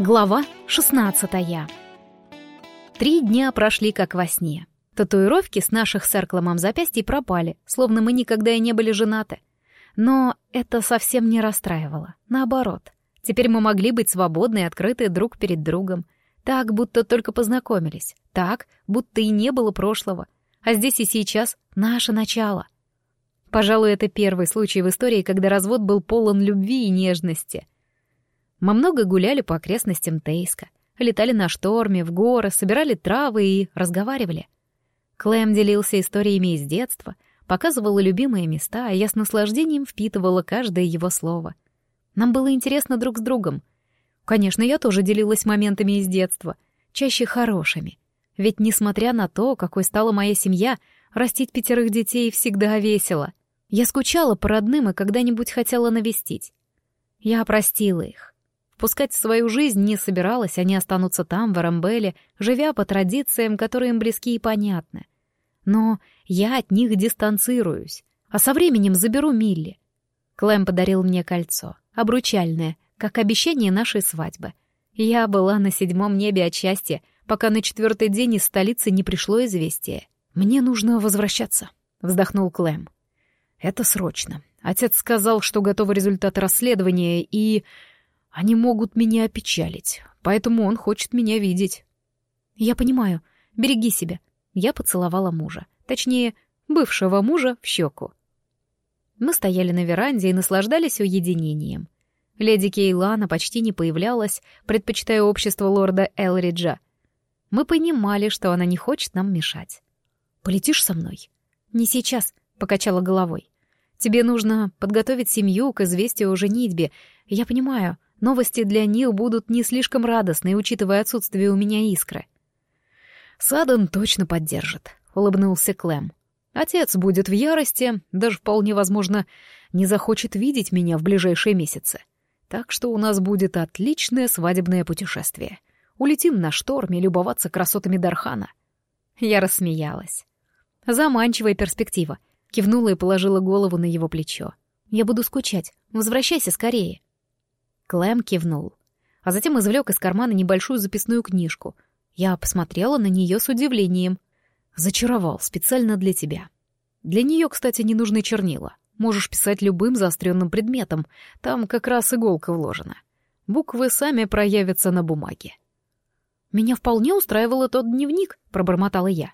Глава 16 Три дня прошли как во сне. Татуировки с наших с Эркломом запястьей пропали, словно мы никогда и не были женаты. Но это совсем не расстраивало. Наоборот. Теперь мы могли быть свободны и открыты друг перед другом. Так, будто только познакомились. Так, будто и не было прошлого. А здесь и сейчас наше начало. Пожалуй, это первый случай в истории, когда развод был полон любви и нежности. Мы много гуляли по окрестностям Тейска, летали на шторме, в горы, собирали травы и разговаривали. Клэм делился историями из детства, показывал любимые места, а я с наслаждением впитывала каждое его слово. Нам было интересно друг с другом. Конечно, я тоже делилась моментами из детства, чаще хорошими. Ведь, несмотря на то, какой стала моя семья, растить пятерых детей всегда весело. Я скучала по родным и когда-нибудь хотела навестить. Я простила их. Пускать в свою жизнь не собиралась, они останутся там, в Арамбеле, живя по традициям, которые им близки и понятны. Но я от них дистанцируюсь, а со временем заберу Милли. Клэм подарил мне кольцо, обручальное, как обещание нашей свадьбы. Я была на седьмом небе от счастья, пока на четвертый день из столицы не пришло известие. «Мне нужно возвращаться», — вздохнул Клэм. «Это срочно. Отец сказал, что готовы результаты расследования, и они могут меня опечалить, поэтому он хочет меня видеть. Я понимаю. Береги себя. Я поцеловала мужа. Точнее, бывшего мужа в щеку. Мы стояли на веранде и наслаждались уединением. Леди Кейлана почти не появлялась, предпочитая общество лорда Элриджа. Мы понимали, что она не хочет нам мешать. «Полетишь со мной?» «Не сейчас», — покачала головой. «Тебе нужно подготовить семью к известию о женитьбе. Я понимаю, Новости для них будут не слишком радостные, учитывая отсутствие у меня искры. «Садден точно поддержит», — улыбнулся Клэм. «Отец будет в ярости, даже вполне возможно, не захочет видеть меня в ближайшие месяцы. Так что у нас будет отличное свадебное путешествие. Улетим на шторме любоваться красотами Дархана». Я рассмеялась. Заманчивая перспектива. Кивнула и положила голову на его плечо. «Я буду скучать. Возвращайся скорее». Клэм кивнул. А затем извлек из кармана небольшую записную книжку. Я посмотрела на нее с удивлением. «Зачаровал специально для тебя. Для нее, кстати, не нужны чернила. Можешь писать любым заостренным предметом. Там как раз иголка вложена. Буквы сами проявятся на бумаге». «Меня вполне устраивал тот дневник», — пробормотала я.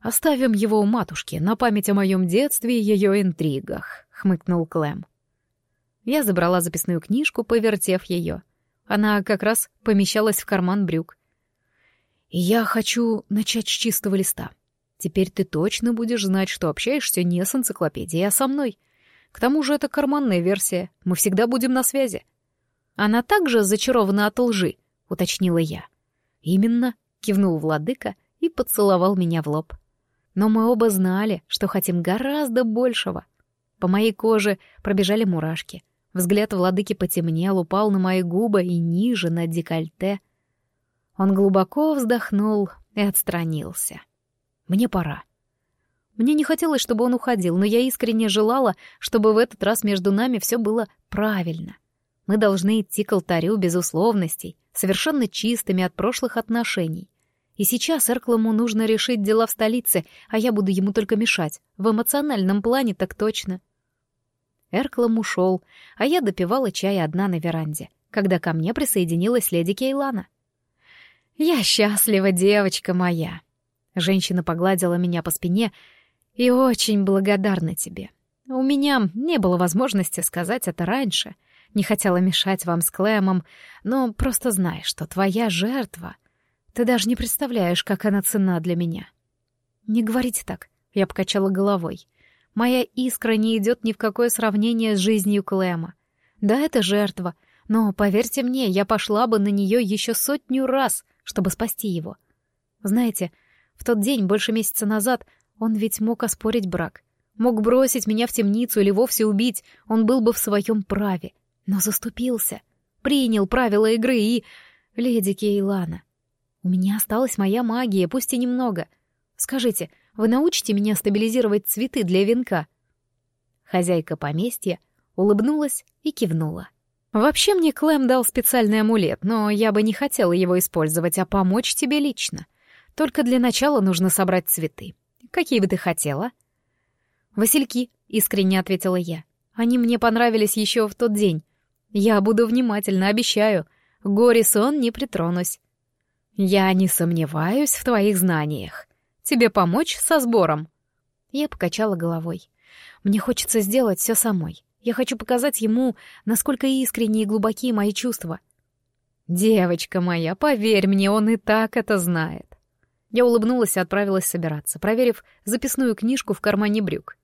«Оставим его у матушки на память о моем детстве и ее интригах», — хмыкнул Клэм. Я забрала записную книжку, повертев ее. Она как раз помещалась в карман брюк. «Я хочу начать с чистого листа. Теперь ты точно будешь знать, что общаешься не с энциклопедией, а со мной. К тому же это карманная версия, мы всегда будем на связи». «Она также зачарована от лжи», — уточнила я. «Именно», — кивнул владыка и поцеловал меня в лоб. Но мы оба знали, что хотим гораздо большего. По моей коже пробежали мурашки — Взгляд владыки потемнел, упал на мои губы и ниже, на декольте. Он глубоко вздохнул и отстранился. «Мне пора». Мне не хотелось, чтобы он уходил, но я искренне желала, чтобы в этот раз между нами все было правильно. Мы должны идти к алтарю без условностей, совершенно чистыми от прошлых отношений. И сейчас Эрклому нужно решить дела в столице, а я буду ему только мешать. В эмоциональном плане так точно. Эрклом ушел, а я допивала чай одна на веранде, когда ко мне присоединилась леди Кейлана. «Я счастлива, девочка моя!» Женщина погладила меня по спине и очень благодарна тебе. У меня не было возможности сказать это раньше, не хотела мешать вам с Клэмом, но просто знай, что твоя жертва... Ты даже не представляешь, как она цена для меня. Не говорите так, я покачала головой. Моя искра не идет ни в какое сравнение с жизнью Клэма. Да, это жертва, но, поверьте мне, я пошла бы на нее еще сотню раз, чтобы спасти его. Знаете, в тот день, больше месяца назад, он ведь мог оспорить брак. Мог бросить меня в темницу или вовсе убить, он был бы в своем праве. Но заступился, принял правила игры и... Леди Кейлана, у меня осталась моя магия, пусть и немного. Скажите, вы научите меня стабилизировать цветы для венка?» Хозяйка поместья улыбнулась и кивнула. Вообще мне Клэм дал специальный амулет, но я бы не хотела его использовать, а помочь тебе лично. Только для начала нужно собрать цветы. Какие бы ты хотела? Васильки, искренне ответила я. Они мне понравились еще в тот день. Я буду внимательно, обещаю. Горе сон не притронусь. Я не сомневаюсь в твоих знаниях. Тебе помочь со сбором? Я покачала головой. Мне хочется сделать все самой. Я хочу показать ему, насколько искренние и глубокие мои чувства. Девочка моя, поверь мне, он и так это знает. Я улыбнулась и отправилась собираться, проверив записную книжку в кармане брюк.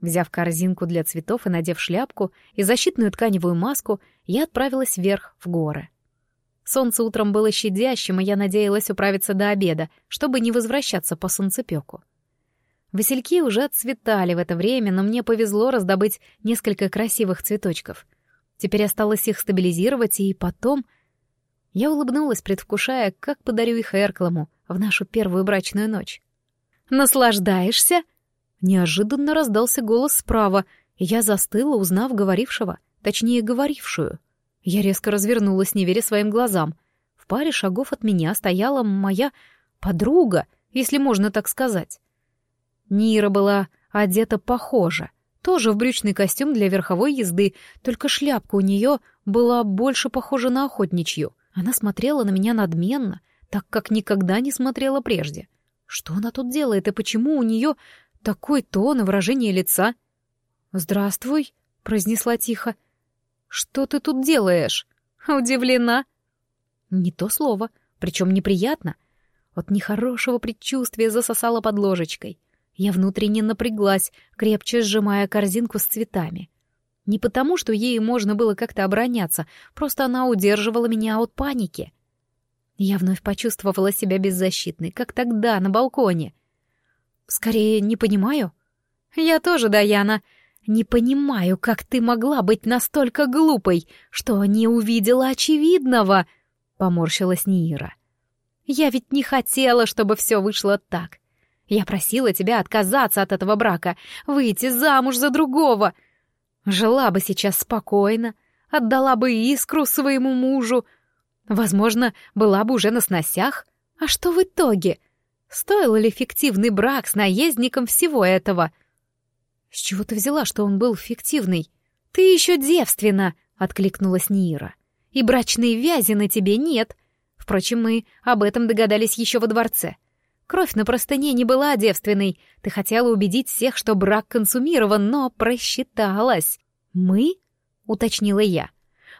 Взяв корзинку для цветов и надев шляпку и защитную тканевую маску, я отправилась вверх, в горы. Солнце утром было щадящим, и я надеялась управиться до обеда, чтобы не возвращаться по солнцепёку. Васильки уже отцветали в это время, но мне повезло раздобыть несколько красивых цветочков. Теперь осталось их стабилизировать, и потом... Я улыбнулась, предвкушая, как подарю их Эркламу в нашу первую брачную ночь. «Наслаждаешься?» Неожиданно раздался голос справа, и я застыла, узнав говорившего, точнее, говорившую. Я резко развернулась, не веря своим глазам. В паре шагов от меня стояла моя подруга, если можно так сказать. Нира была одета похоже, тоже в брючный костюм для верховой езды, только шляпка у нее была больше похожа на охотничью. Она смотрела на меня надменно, так как никогда не смотрела прежде. Что она тут делает и почему у нее такой тон и выражение лица? «Здравствуй», — произнесла тихо. «Что ты тут делаешь?» «Удивлена». Не то слово, причем неприятно. От нехорошего предчувствия засосала под ложечкой. Я внутренне напряглась, крепче сжимая корзинку с цветами. Не потому, что ей можно было как-то обороняться, просто она удерживала меня от паники. Я вновь почувствовала себя беззащитной, как тогда, на балконе. Скорее, не понимаю. Я тоже, Даяна. Не понимаю, как ты могла быть настолько глупой, что не увидела очевидного, — поморщилась Нира. Я ведь не хотела, чтобы все вышло так. Я просила тебя отказаться от этого брака, выйти замуж за другого. Жила бы сейчас спокойно, отдала бы искру своему мужу. Возможно, была бы уже на сносях. А что в итоге? Стоил ли фиктивный брак с наездником всего этого? С чего ты взяла, что он был фиктивный? Ты еще девственна, откликнулась Нира. И брачной вязи на тебе нет. Впрочем, мы об этом догадались еще во дворце. Кровь на простыне не была девственной. Ты хотела убедить всех, что брак консумирован, но просчиталась. «Мы?» — уточнила я.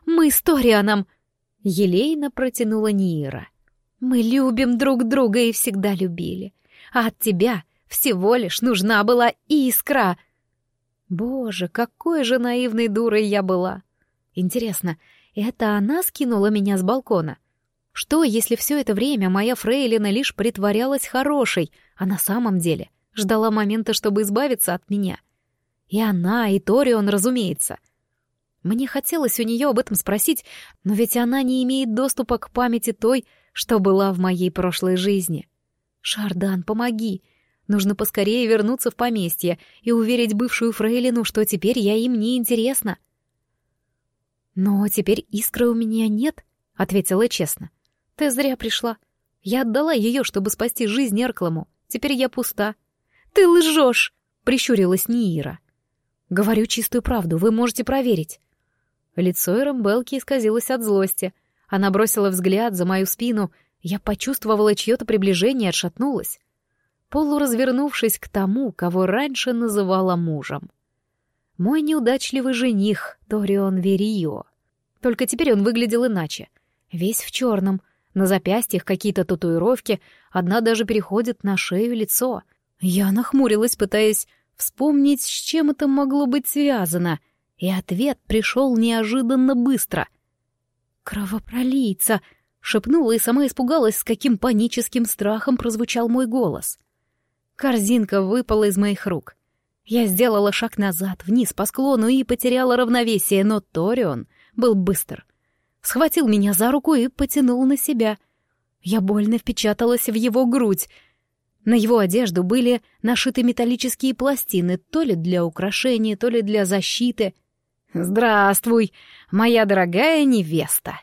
«Мы с Торианом!» — елейно протянула Нира. «Мы любим друг друга и всегда любили. А от тебя всего лишь нужна была искра!» Боже, какой же наивной дурой я была! Интересно, это она скинула меня с балкона? — что, если все это время моя фрейлина лишь притворялась хорошей, а на самом деле ждала момента, чтобы избавиться от меня? И она, и Торион, разумеется. Мне хотелось у нее об этом спросить, но ведь она не имеет доступа к памяти той, что была в моей прошлой жизни. «Шардан, помоги!» Нужно поскорее вернуться в поместье и уверить бывшую фрейлину, что теперь я им не интересна. «Но теперь искры у меня нет», — ответила честно. Ты зря пришла. Я отдала ее, чтобы спасти жизнь Эркламу. Теперь я пуста. Ты лжешь! Прищурилась Ниира. Говорю чистую правду, вы можете проверить. Лицо Эрамбелки исказилось от злости. Она бросила взгляд за мою спину. Я почувствовала чье-то приближение и отшатнулась. Полуразвернувшись к тому, кого раньше называла мужем. Мой неудачливый жених, Торион Верио. Только теперь он выглядел иначе. Весь в черном, на запястьях какие-то татуировки, одна даже переходит на шею лицо. Я нахмурилась, пытаясь вспомнить, с чем это могло быть связано, и ответ пришел неожиданно быстро. «Кровопролийца!» — шепнула и сама испугалась, с каким паническим страхом прозвучал мой голос. Корзинка выпала из моих рук. Я сделала шаг назад, вниз по склону и потеряла равновесие, но Торион был быстр схватил меня за руку и потянул на себя. Я больно впечаталась в его грудь. На его одежду были нашиты металлические пластины, то ли для украшения, то ли для защиты. «Здравствуй, моя дорогая невеста!»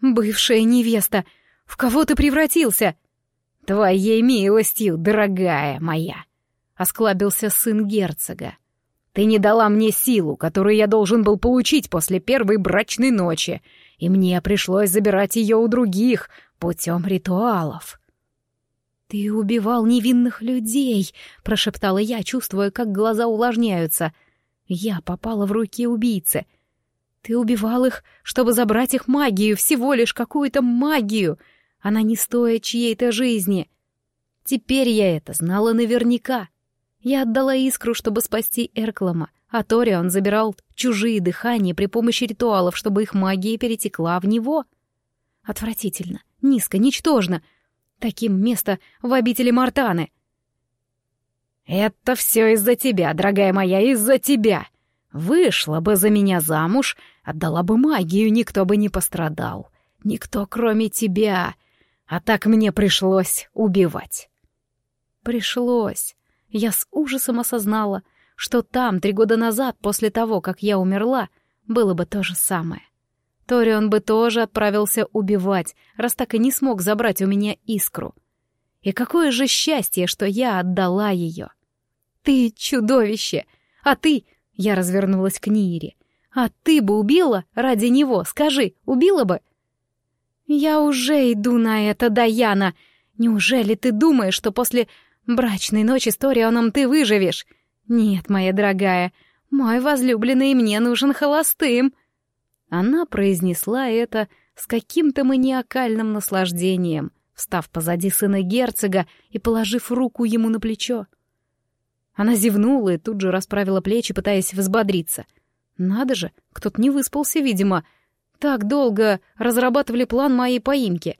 «Бывшая невеста! В кого ты превратился?» «Твоей милостью, дорогая моя!» — осклабился сын герцога. «Ты не дала мне силу, которую я должен был получить после первой брачной ночи, и мне пришлось забирать ее у других путем ритуалов». «Ты убивал невинных людей», — прошептала я, чувствуя, как глаза увлажняются. «Я попала в руки убийцы. Ты убивал их, чтобы забрать их магию, всего лишь какую-то магию. Она не стоит чьей-то жизни. Теперь я это знала наверняка. Я отдала искру, чтобы спасти Эрклама, а Торион забирал чужие дыхания при помощи ритуалов, чтобы их магия перетекла в него. Отвратительно, низко, ничтожно — Таким место в обители Мартаны. «Это все из-за тебя, дорогая моя, из-за тебя. Вышла бы за меня замуж, отдала бы магию, никто бы не пострадал. Никто, кроме тебя. А так мне пришлось убивать». «Пришлось». Я с ужасом осознала, что там, три года назад, после того, как я умерла, было бы то же самое. Торион бы тоже отправился убивать, раз так и не смог забрать у меня искру. И какое же счастье, что я отдала ее. «Ты чудовище! А ты...» — я развернулась к Нире. «А ты бы убила ради него, скажи, убила бы?» «Я уже иду на это, Даяна! Неужели ты думаешь, что после брачной ночи с Торионом ты выживешь? Нет, моя дорогая, мой возлюбленный мне нужен холостым!» Она произнесла это с каким-то маниакальным наслаждением, встав позади сына герцога и положив руку ему на плечо. Она зевнула и тут же расправила плечи, пытаясь взбодриться. Надо же, кто-то не выспался, видимо. Так долго разрабатывали план моей поимки.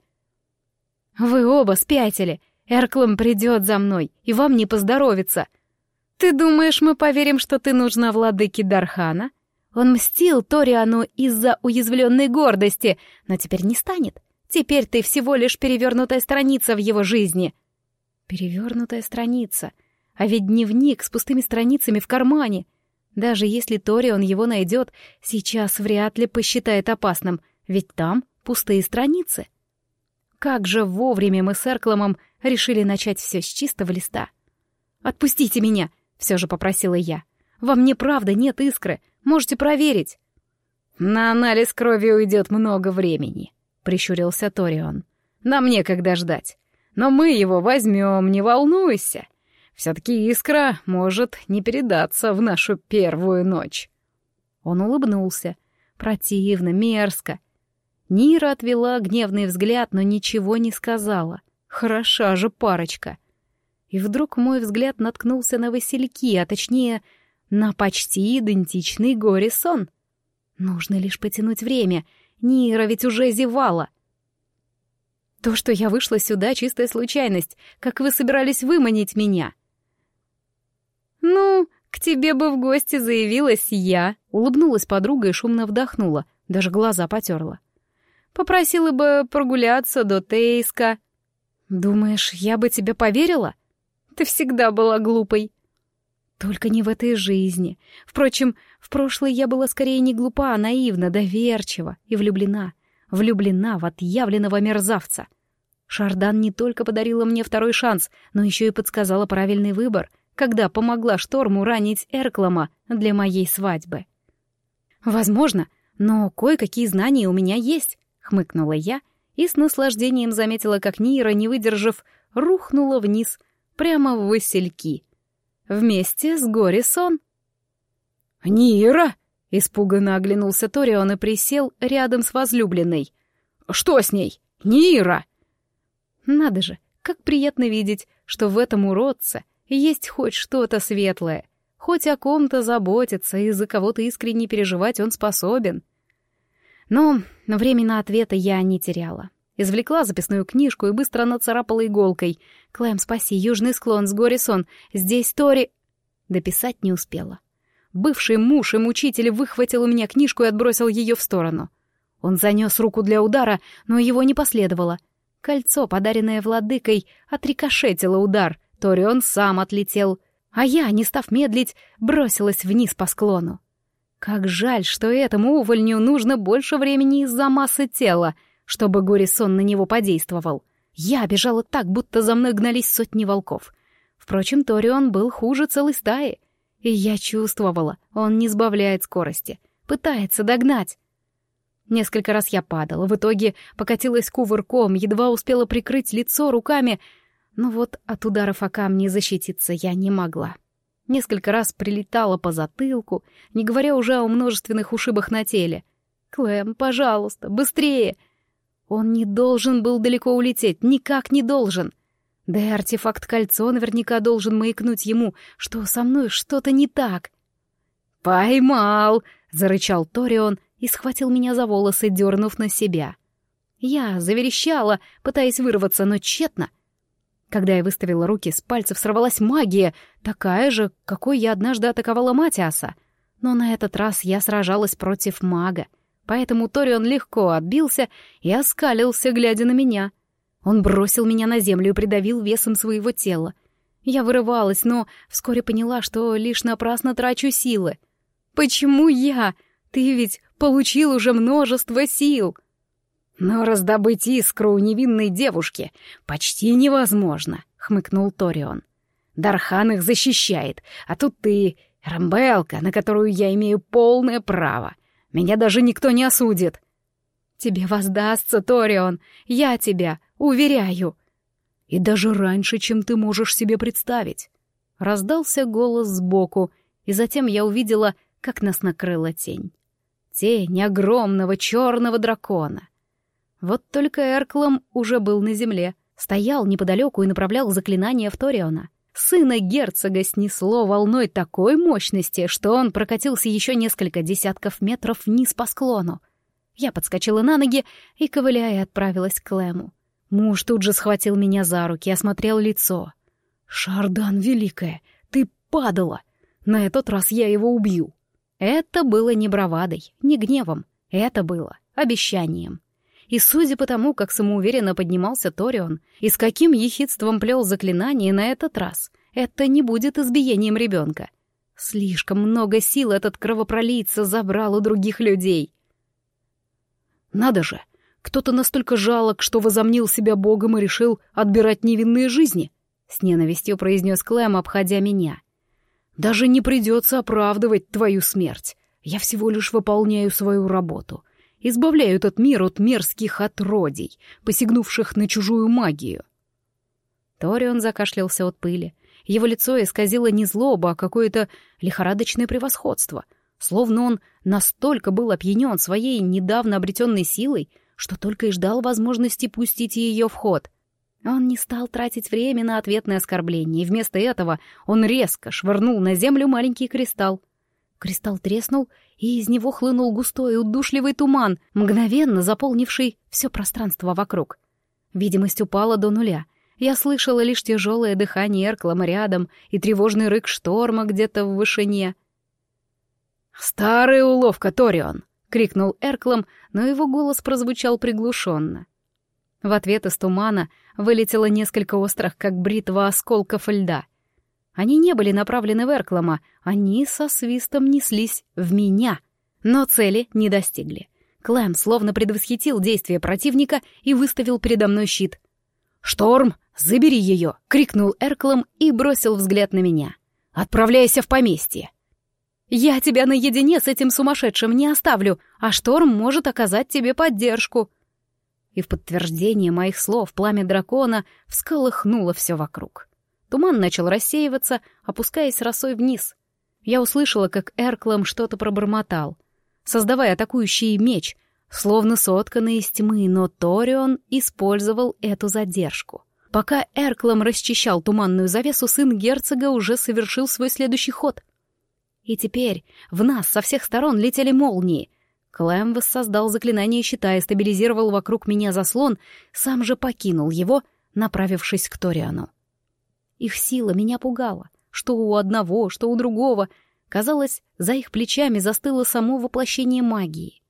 «Вы оба спятили. Эрклом придет за мной, и вам не поздоровится. Ты думаешь, мы поверим, что ты нужна владыке Дархана?» Он мстил Ториану из-за уязвленной гордости, но теперь не станет. Теперь ты всего лишь перевернутая страница в его жизни. Перевернутая страница. А ведь дневник с пустыми страницами в кармане. Даже если Торион его найдет, сейчас вряд ли посчитает опасным, ведь там пустые страницы. Как же вовремя мы с Эркломом решили начать все с чистого листа. «Отпустите меня!» — все же попросила я. «Во мне правда нет искры, Можете проверить». «На анализ крови уйдет много времени», — прищурился Торион. «Нам некогда ждать. Но мы его возьмем, не волнуйся. Все-таки искра может не передаться в нашу первую ночь». Он улыбнулся. Противно, мерзко. Нира отвела гневный взгляд, но ничего не сказала. Хороша же парочка. И вдруг мой взгляд наткнулся на васильки, а точнее на почти идентичный горе-сон. Нужно лишь потянуть время. Нира ведь уже зевала. То, что я вышла сюда, чистая случайность. Как вы собирались выманить меня? Ну, к тебе бы в гости заявилась я. Улыбнулась подруга и шумно вдохнула. Даже глаза потерла. Попросила бы прогуляться до Тейска. Думаешь, я бы тебе поверила? Ты всегда была глупой. Только не в этой жизни. Впрочем, в прошлой я была скорее не глупа, а наивна, доверчива и влюблена. Влюблена в отъявленного мерзавца. Шардан не только подарила мне второй шанс, но еще и подсказала правильный выбор, когда помогла Шторму ранить Эрклама для моей свадьбы. «Возможно, но кое-какие знания у меня есть», — хмыкнула я и с наслаждением заметила, как Нира, не выдержав, рухнула вниз, прямо в васильки — Вместе с Горисон. «Нира!» — испуганно оглянулся Торион и присел рядом с возлюбленной. «Что с ней? Нира!» Надо же, как приятно видеть, что в этом уродце есть хоть что-то светлое, хоть о ком-то заботиться и за кого-то искренне переживать он способен. Но время на ответы я не теряла. Извлекла записную книжку и быстро нацарапала иголкой. «Клэм, спаси, южный склон с Горисон. Здесь Тори...» Дописать не успела. Бывший муж и мучитель выхватил у меня книжку и отбросил ее в сторону. Он занес руку для удара, но его не последовало. Кольцо, подаренное владыкой, отрикошетило удар. Торион сам отлетел, а я, не став медлить, бросилась вниз по склону. Как жаль, что этому увольню нужно больше времени из-за массы тела, чтобы горе-сон на него подействовал. Я бежала так, будто за мной гнались сотни волков. Впрочем, Торион был хуже целой стаи. И я чувствовала, он не сбавляет скорости, пытается догнать. Несколько раз я падала, в итоге покатилась кувырком, едва успела прикрыть лицо руками, но вот от ударов о камни защититься я не могла. Несколько раз прилетала по затылку, не говоря уже о множественных ушибах на теле. «Клэм, пожалуйста, быстрее!» Он не должен был далеко улететь, никак не должен. Да и артефакт кольцо наверняка должен маякнуть ему, что со мной что-то не так. «Поймал!» — зарычал Торион и схватил меня за волосы, дернув на себя. Я заверещала, пытаясь вырваться, но тщетно. Когда я выставила руки, с пальцев сорвалась магия, такая же, какой я однажды атаковала Матиаса. Но на этот раз я сражалась против мага, поэтому Торион легко отбился и оскалился, глядя на меня. Он бросил меня на землю и придавил весом своего тела. Я вырывалась, но вскоре поняла, что лишь напрасно трачу силы. «Почему я? Ты ведь получил уже множество сил!» «Но раздобыть искру у невинной девушки почти невозможно», — хмыкнул Торион. «Дархан их защищает, а тут ты, Рамбелка, на которую я имею полное право. Меня даже никто не осудит». «Тебе воздастся, Торион, я тебя уверяю». «И даже раньше, чем ты можешь себе представить». Раздался голос сбоку, и затем я увидела, как нас накрыла тень. Тень огромного черного дракона. Вот только Эрклом уже был на земле, стоял неподалеку и направлял заклинание в Ториона. Сына герцога снесло волной такой мощности, что он прокатился еще несколько десятков метров вниз по склону. Я подскочила на ноги и, ковыляя, отправилась к Лэму. Муж тут же схватил меня за руки, осмотрел лицо. «Шардан Великая, ты падала! На этот раз я его убью!» Это было не бравадой, не гневом. Это было обещанием. И судя по тому, как самоуверенно поднимался Торион и с каким ехидством плел заклинание на этот раз, это не будет избиением ребенка. Слишком много сил этот кровопролийца забрал у других людей. Надо же, кто-то настолько жалок, что возомнил себя богом и решил отбирать невинные жизни, — с ненавистью произнес Клэм, обходя меня. Даже не придется оправдывать твою смерть. Я всего лишь выполняю свою работу избавляю этот мир от мерзких отродий, посягнувших на чужую магию. Торион закашлялся от пыли. Его лицо исказило не злоба, а какое-то лихорадочное превосходство, словно он настолько был опьянен своей недавно обретенной силой, что только и ждал возможности пустить ее в ход. Он не стал тратить время на ответное оскорбление, и вместо этого он резко швырнул на землю маленький кристалл. Кристалл треснул, и из него хлынул густой удушливый туман, мгновенно заполнивший все пространство вокруг. Видимость упала до нуля. Я слышала лишь тяжелое дыхание Эрклама рядом и тревожный рык шторма где-то в вышине. «Старая уловка, Торион!» — крикнул Эрклам, но его голос прозвучал приглушенно. В ответ из тумана вылетело несколько острых, как бритва осколков льда — они не были направлены в Эрклама, они со свистом неслись в меня. Но цели не достигли. Клэм словно предвосхитил действия противника и выставил передо мной щит. «Шторм, забери ее!» — крикнул Эрклам и бросил взгляд на меня. «Отправляйся в поместье!» «Я тебя наедине с этим сумасшедшим не оставлю, а Шторм может оказать тебе поддержку!» И в подтверждение моих слов пламя дракона всколыхнуло все вокруг. Туман начал рассеиваться, опускаясь росой вниз. Я услышала, как Эрклам что-то пробормотал, создавая атакующий меч, словно сотканный из тьмы, но Торион использовал эту задержку. Пока Эрклам расчищал туманную завесу, сын герцога уже совершил свой следующий ход. И теперь в нас со всех сторон летели молнии. Клэм воссоздал заклинание щита и стабилизировал вокруг меня заслон, сам же покинул его, направившись к Ториану. Их сила меня пугала. Что у одного, что у другого. Казалось, за их плечами застыло само воплощение магии.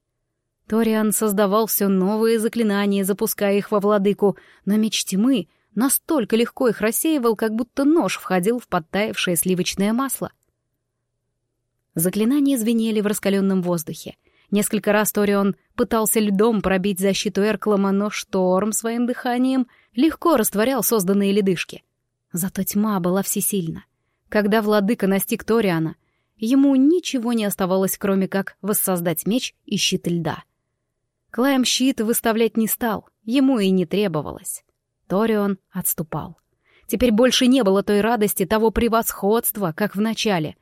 Ториан создавал все новые заклинания, запуская их во владыку, но меч тьмы настолько легко их рассеивал, как будто нож входил в подтаявшее сливочное масло. Заклинания звенели в раскаленном воздухе. Несколько раз Торион пытался льдом пробить защиту Эрклама, но шторм своим дыханием легко растворял созданные ледышки. Зато тьма была всесильна. Когда владыка настиг Ториана, ему ничего не оставалось, кроме как воссоздать меч и щит льда. Клайм щит выставлять не стал, ему и не требовалось. Торион отступал. Теперь больше не было той радости, того превосходства, как в начале.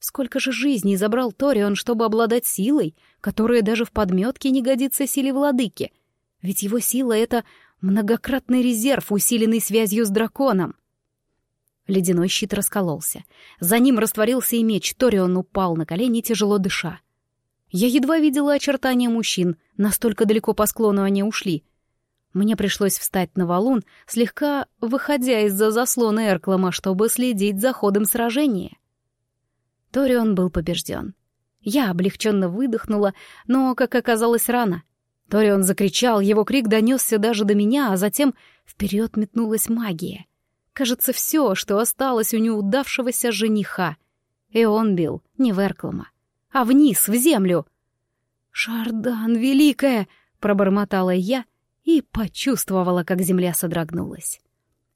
Сколько же жизней забрал Торион, чтобы обладать силой, которая даже в подметке не годится силе владыки? Ведь его сила — это многократный резерв, усиленный связью с драконом. Ледяной щит раскололся. За ним растворился и меч. Торион упал на колени, тяжело дыша. Я едва видела очертания мужчин, настолько далеко по склону они ушли. Мне пришлось встать на валун, слегка выходя из-за заслона Эрклама, чтобы следить за ходом сражения. Торион был побежден. Я облегченно выдохнула, но, как оказалось, рано. Торион закричал, его крик донесся даже до меня, а затем вперед метнулась магия. Кажется, все, что осталось у неудавшегося жениха. И он бил не в Эрклама, а вниз, в землю. «Шардан, великая!» — пробормотала я и почувствовала, как земля содрогнулась.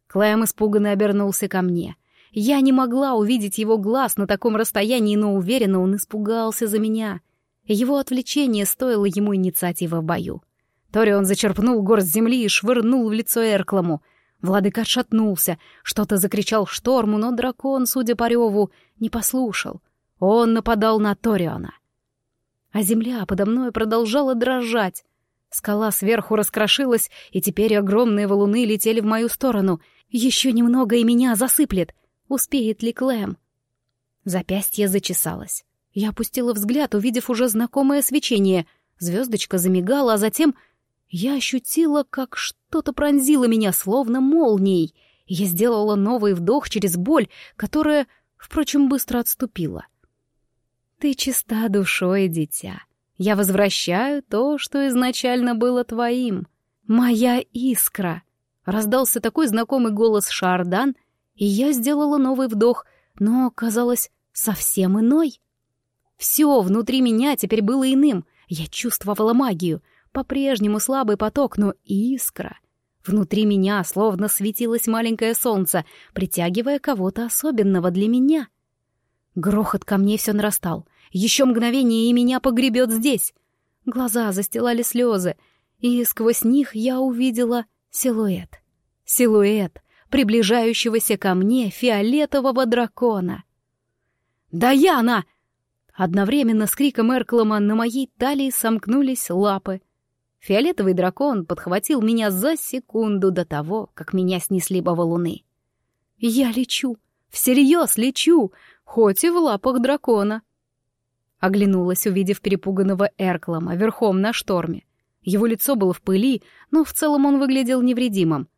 Клэм испуганно обернулся ко мне. Я не могла увидеть его глаз на таком расстоянии, но уверенно он испугался за меня. Его отвлечение стоило ему инициативы в бою. Торион зачерпнул горсть земли и швырнул в лицо Эркламу. Владыка отшатнулся, что-то закричал шторму, но дракон, судя по реву, не послушал. Он нападал на Ториона. А земля подо мной продолжала дрожать. Скала сверху раскрошилась, и теперь огромные валуны летели в мою сторону. Еще немного и меня засыплет. Успеет ли Клэм? Запястье зачесалось. Я опустила взгляд, увидев уже знакомое свечение. Звездочка замигала, а затем я ощутила, как что-то пронзило меня, словно молнией. Я сделала новый вдох через боль, которая, впрочем, быстро отступила. «Ты чиста душой, дитя. Я возвращаю то, что изначально было твоим. Моя искра!» Раздался такой знакомый голос Шардан, и я сделала новый вдох, но казалось совсем иной. Все внутри меня теперь было иным. Я чувствовала магию, по-прежнему слабый поток, но искра. Внутри меня словно светилось маленькое солнце, притягивая кого-то особенного для меня. Грохот камней все нарастал. Еще мгновение, и меня погребет здесь. Глаза застилали слезы, и сквозь них я увидела силуэт. Силуэт приближающегося ко мне фиолетового дракона. «Даяна!» Одновременно с криком Эрклама на моей талии сомкнулись лапы — Фиолетовый дракон подхватил меня за секунду до того, как меня снесли валуны. Я лечу, всерьез лечу, хоть и в лапах дракона. Оглянулась, увидев перепуганного Эрклама верхом на шторме. Его лицо было в пыли, но в целом он выглядел невредимым.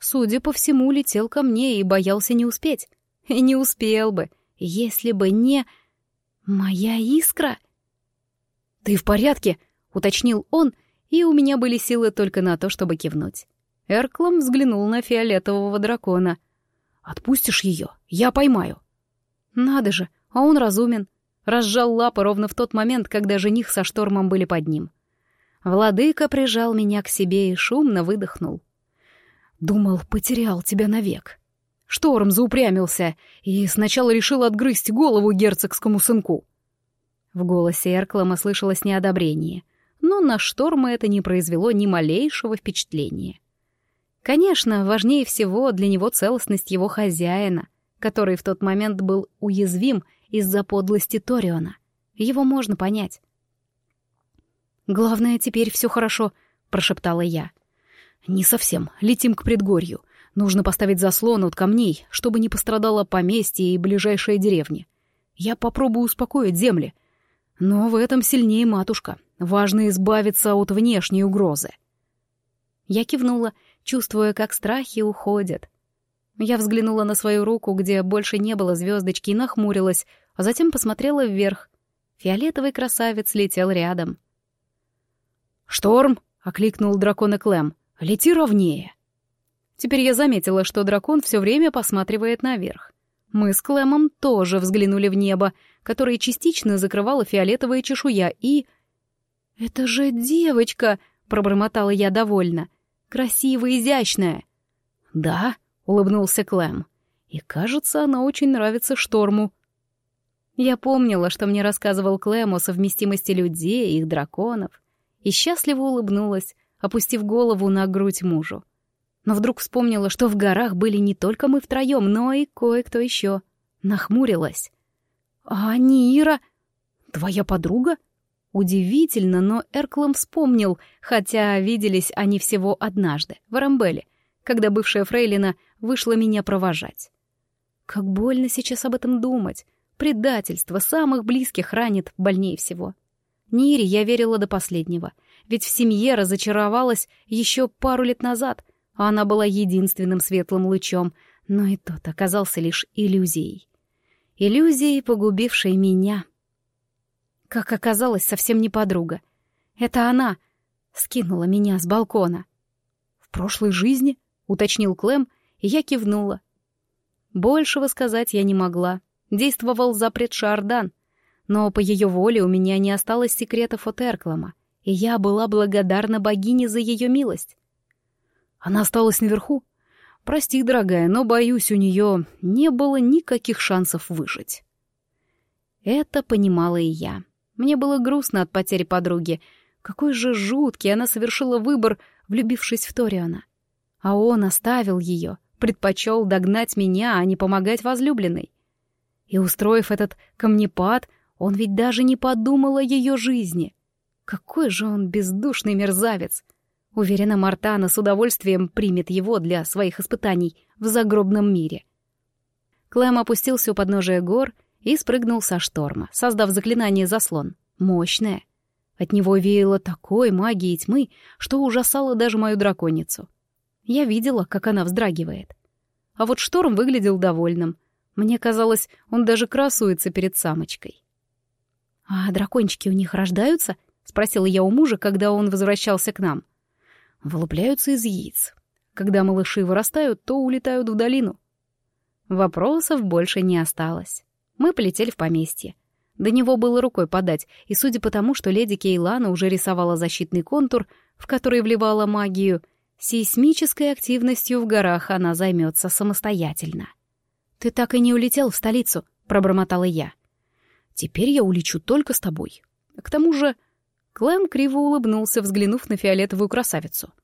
Судя по всему, летел ко мне и боялся не успеть. И не успел бы, если бы не... Моя искра. «Ты в порядке?» — уточнил он — и у меня были силы только на то, чтобы кивнуть. Эрклом взглянул на фиолетового дракона. «Отпустишь ее? Я поймаю». «Надо же, а он разумен». Разжал лапы ровно в тот момент, когда жених со штормом были под ним. Владыка прижал меня к себе и шумно выдохнул. «Думал, потерял тебя навек». Шторм заупрямился и сначала решил отгрызть голову герцогскому сынку. В голосе Эрклама слышалось неодобрение но на шторма это не произвело ни малейшего впечатления. Конечно, важнее всего для него целостность его хозяина, который в тот момент был уязвим из-за подлости Ториона. Его можно понять. «Главное, теперь все хорошо», — прошептала я. «Не совсем. Летим к предгорью. Нужно поставить заслон от камней, чтобы не пострадало поместье и ближайшая деревня. Я попробую успокоить земли. Но в этом сильнее матушка. Важно избавиться от внешней угрозы. Я кивнула, чувствуя, как страхи уходят. Я взглянула на свою руку, где больше не было звездочки, и нахмурилась, а затем посмотрела вверх. Фиолетовый красавец летел рядом. «Шторм!» — окликнул дракона Клэм. «Лети ровнее!» Теперь я заметила, что дракон все время посматривает наверх. Мы с Клемом тоже взглянули в небо, которое частично закрывала фиолетовая чешуя, и... «Это же девочка!» — пробормотала я довольно. «Красивая, изящная!» «Да», — улыбнулся Клем. «И кажется, она очень нравится Шторму». Я помнила, что мне рассказывал Клем о совместимости людей и их драконов, и счастливо улыбнулась, опустив голову на грудь мужу. Но вдруг вспомнила, что в горах были не только мы втроем, но и кое-кто еще. Нахмурилась. «А Нира? Твоя подруга?» Удивительно, но Эрклом вспомнил, хотя виделись они всего однажды, в Арамбеле, когда бывшая фрейлина вышла меня провожать. Как больно сейчас об этом думать. Предательство самых близких ранит больнее всего. Нире я верила до последнего, ведь в семье разочаровалась еще пару лет назад, а она была единственным светлым лучом, но и тот оказался лишь иллюзией. Иллюзией, погубившей меня. Как оказалось, совсем не подруга. Это она скинула меня с балкона. «В прошлой жизни?» — уточнил Клем, и я кивнула. Большего сказать я не могла. Действовал запрет Шардан, но по ее воле у меня не осталось секретов от Эрклама, и я была благодарна богине за ее милость. Она осталась наверху? Прости, дорогая, но, боюсь, у нее не было никаких шансов выжить. Это понимала и я. Мне было грустно от потери подруги. Какой же жуткий она совершила выбор, влюбившись в Ториона. А он оставил ее, предпочел догнать меня, а не помогать возлюбленной. И, устроив этот камнепад, он ведь даже не подумал о ее жизни. Какой же он бездушный мерзавец! Уверена, Мартана с удовольствием примет его для своих испытаний в загробном мире. Клэм опустился у подножия гор и спрыгнул со шторма, создав заклинание заслон. Мощное. От него веяло такой магией тьмы, что ужасало даже мою драконицу. Я видела, как она вздрагивает. А вот шторм выглядел довольным. Мне казалось, он даже красуется перед самочкой. «А дракончики у них рождаются?» — спросила я у мужа, когда он возвращался к нам. «Вылупляются из яиц. Когда малыши вырастают, то улетают в долину». Вопросов больше не осталось. Мы полетели в поместье. До него было рукой подать, и судя по тому, что леди Кейлана уже рисовала защитный контур, в который вливала магию, сейсмической активностью в горах она займется самостоятельно. «Ты так и не улетел в столицу», — пробормотала я. Теперь я улечу только с тобой. К тому же...» Клэм криво улыбнулся, взглянув на фиолетовую красавицу.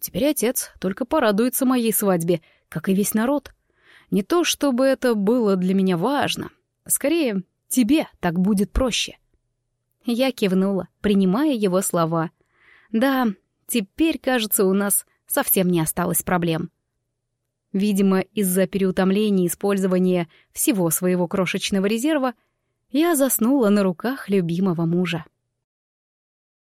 «Теперь отец только порадуется моей свадьбе, как и весь народ. Не то, чтобы это было для меня важно. Скорее, тебе так будет проще». Я кивнула, принимая его слова. «Да, теперь, кажется, у нас совсем не осталось проблем». Видимо, из-за переутомления использования всего своего крошечного резерва — я заснула на руках любимого мужа.